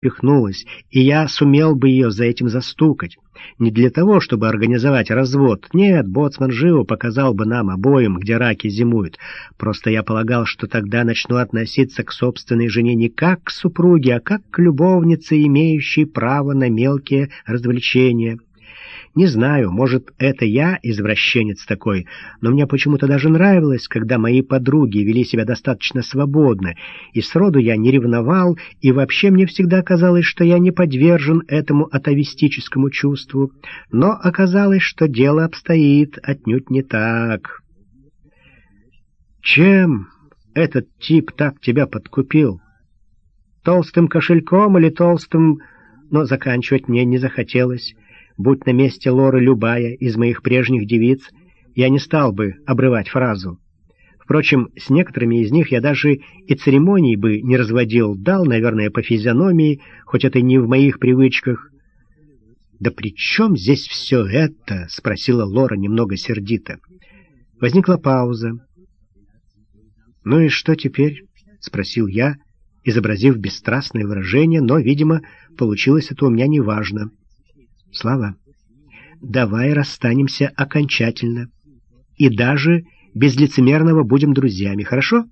пихнулась, и я сумел бы ее за этим застукать. Не для того, чтобы организовать развод. Нет, боцман живо показал бы нам обоим, где раки зимуют. Просто я полагал, что тогда начну относиться к собственной жене не как к супруге, а как к любовнице, имеющей право на мелкие развлечения. Не знаю, может, это я извращенец такой, но мне почему-то даже нравилось, когда мои подруги вели себя достаточно свободно, и сроду я не ревновал, и вообще мне всегда казалось, что я не подвержен этому атовистическому чувству. Но оказалось, что дело обстоит отнюдь не так. Чем этот тип так тебя подкупил? Толстым кошельком или толстым... Но заканчивать мне не захотелось. Будь на месте Лоры любая из моих прежних девиц, я не стал бы обрывать фразу. Впрочем, с некоторыми из них я даже и церемоний бы не разводил, дал, наверное, по физиономии, хоть это не в моих привычках. «Да при чем здесь все это?» — спросила Лора немного сердито. Возникла пауза. «Ну и что теперь?» — спросил я, изобразив бесстрастное выражение, но, видимо, получилось это у меня неважно. Слава, давай расстанемся окончательно. И даже без лицемерного будем друзьями, хорошо?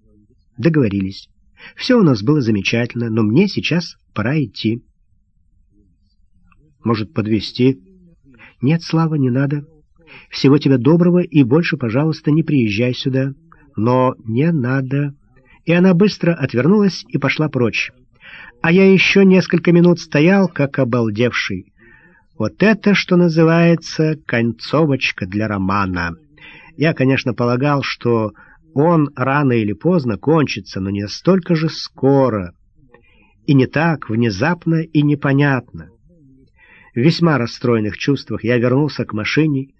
Договорились. Все у нас было замечательно, но мне сейчас пора идти. Может, подвести? Нет, Слава, не надо. Всего тебя доброго и больше, пожалуйста, не приезжай сюда. Но не надо. И она быстро отвернулась и пошла прочь. А я еще несколько минут стоял, как обалдевший. Вот это, что называется, концовочка для романа. Я, конечно, полагал, что он рано или поздно кончится, но не столько же скоро. И не так внезапно и непонятно. В весьма расстроенных чувствах я вернулся к машине,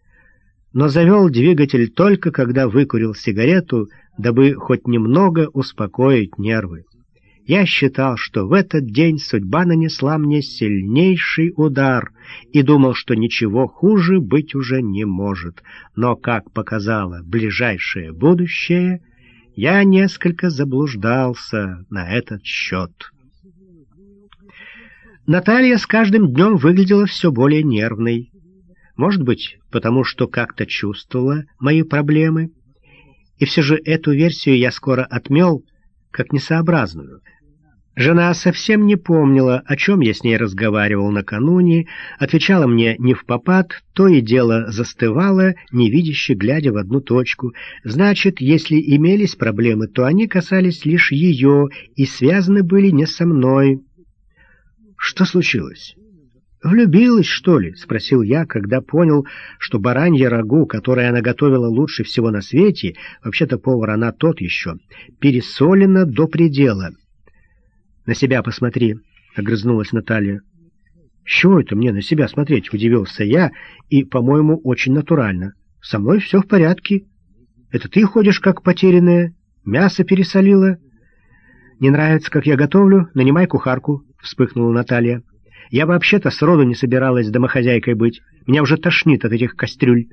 но завел двигатель только когда выкурил сигарету, дабы хоть немного успокоить нервы. Я считал, что в этот день судьба нанесла мне сильнейший удар и думал, что ничего хуже быть уже не может. Но, как показало ближайшее будущее, я несколько заблуждался на этот счет. Наталья с каждым днем выглядела все более нервной. Может быть, потому что как-то чувствовала мои проблемы. И все же эту версию я скоро отмел, как несообразную — Жена совсем не помнила, о чем я с ней разговаривал накануне, отвечала мне не в попад, то и дело застывала, невидяще глядя в одну точку. Значит, если имелись проблемы, то они касались лишь ее и связаны были не со мной. Что случилось? «Влюбилась, что ли?» — спросил я, когда понял, что баранье рагу, которое она готовила лучше всего на свете, вообще-то повар она тот еще, пересолено до предела — «На себя посмотри», — огрызнулась Наталья. «С чего это мне на себя смотреть?» — удивился я, и, по-моему, очень натурально. «Со мной все в порядке. Это ты ходишь как потерянная, мясо пересолила». «Не нравится, как я готовлю? Нанимай кухарку», — вспыхнула Наталья. «Я вообще-то сроду не собиралась домохозяйкой быть. Меня уже тошнит от этих кастрюль».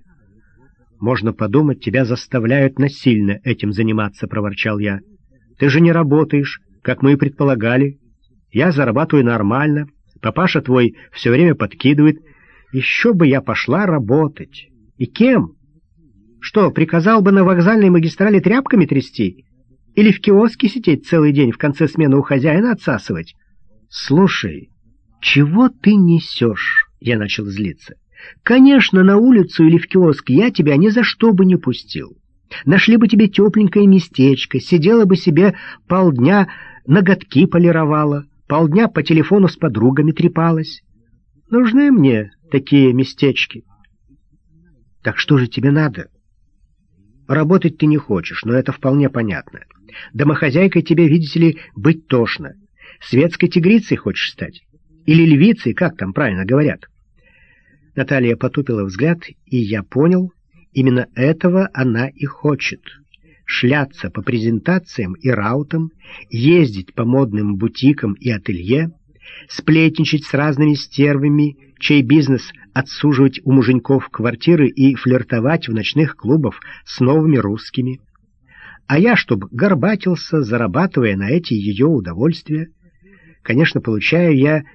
«Можно подумать, тебя заставляют насильно этим заниматься», — проворчал я. «Ты же не работаешь, как мы и предполагали. Я зарабатываю нормально, папаша твой все время подкидывает. Еще бы я пошла работать. И кем? Что, приказал бы на вокзальной магистрали тряпками трясти? Или в киоске сидеть целый день в конце смены у хозяина отсасывать? Слушай, чего ты несешь? Я начал злиться. Конечно, на улицу или в киоск я тебя ни за что бы не пустил. Нашли бы тебе тепленькое местечко, сидела бы себе полдня ноготки полировала, полдня по телефону с подругами трепалась. Нужны мне такие местечки. Так что же тебе надо? Работать ты не хочешь, но это вполне понятно. Домохозяйкой тебе, видите ли, быть тошно. Светской тигрицей хочешь стать? Или львицей, как там правильно говорят? Наталья потупила взгляд, и я понял, именно этого она и хочет шляться по презентациям и раутам, ездить по модным бутикам и ателье, сплетничать с разными стервами, чей бизнес отсуживать у муженьков квартиры и флиртовать в ночных клубах с новыми русскими. А я, чтоб горбатился, зарабатывая на эти ее удовольствия, Конечно, получаю я